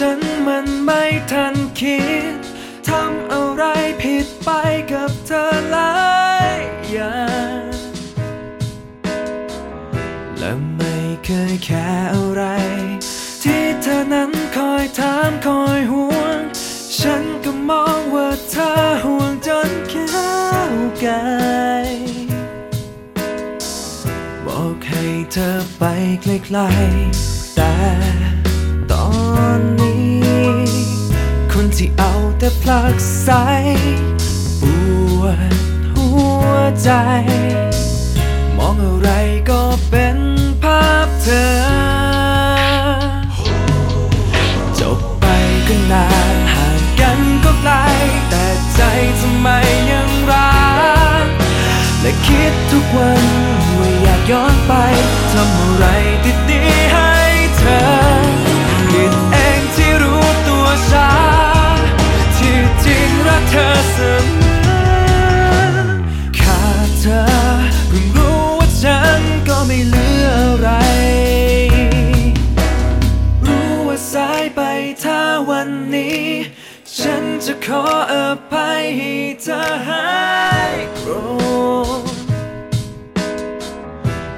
ฉันมันไม่ทันคิด ทำอะไรผิดไปกับเธอหลายอย่างและไม่เคยแค่อะไร ที่เธอนั้นคอยถามคอยห่วง ฉันก็มองว่าเธอห่วงจนเข้าไกลบอกให้เธอไปไกลๆแต่ตอนนี้ คนที่เอาแต่ผลักไสปวดหัวใจ มองอะไรก็เป็นภาพเธอ จบไปก็นานห่างกันก็ไกล แต่ใจทำไมยังรัก และคิดทุกวันว่าอยากย้อนไปทำอะไรดี ขออภัยให้เธอหายโกรธ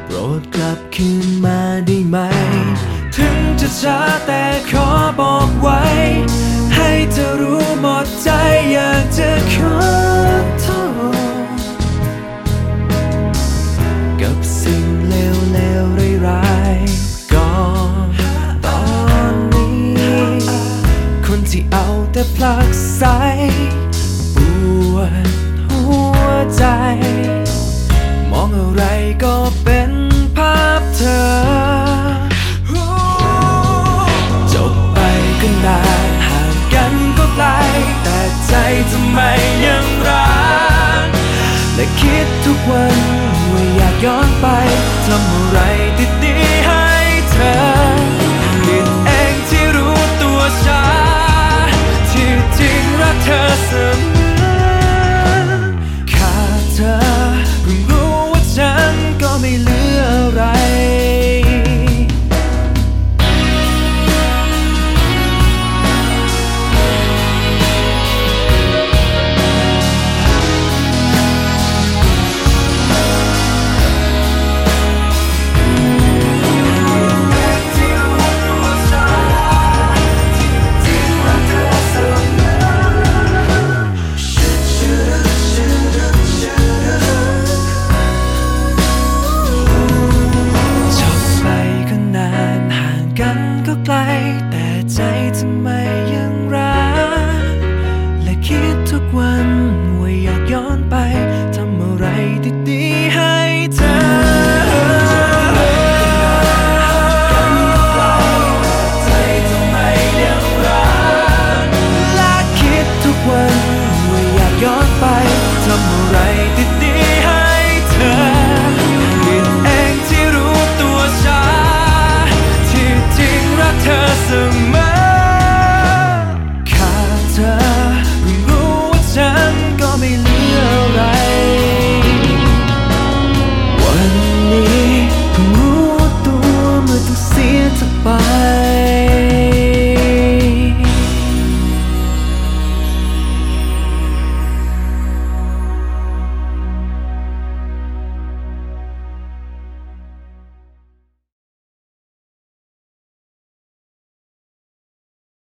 โปรดกลับคืนมาได้ไหม ถึงจะช้าแต่ขอบอกไว้ ให้เธอรู้หมดใจอยากจะขอ ผลักไสปวดหัวใจ มองอะไรก็เป็นภาพเธอ จบไปก็นานห่างกันก็ไกล แต่ใจทำไมยังรัก และคิดทุกวันว่าอยากย้อนไปทำอะไรดี the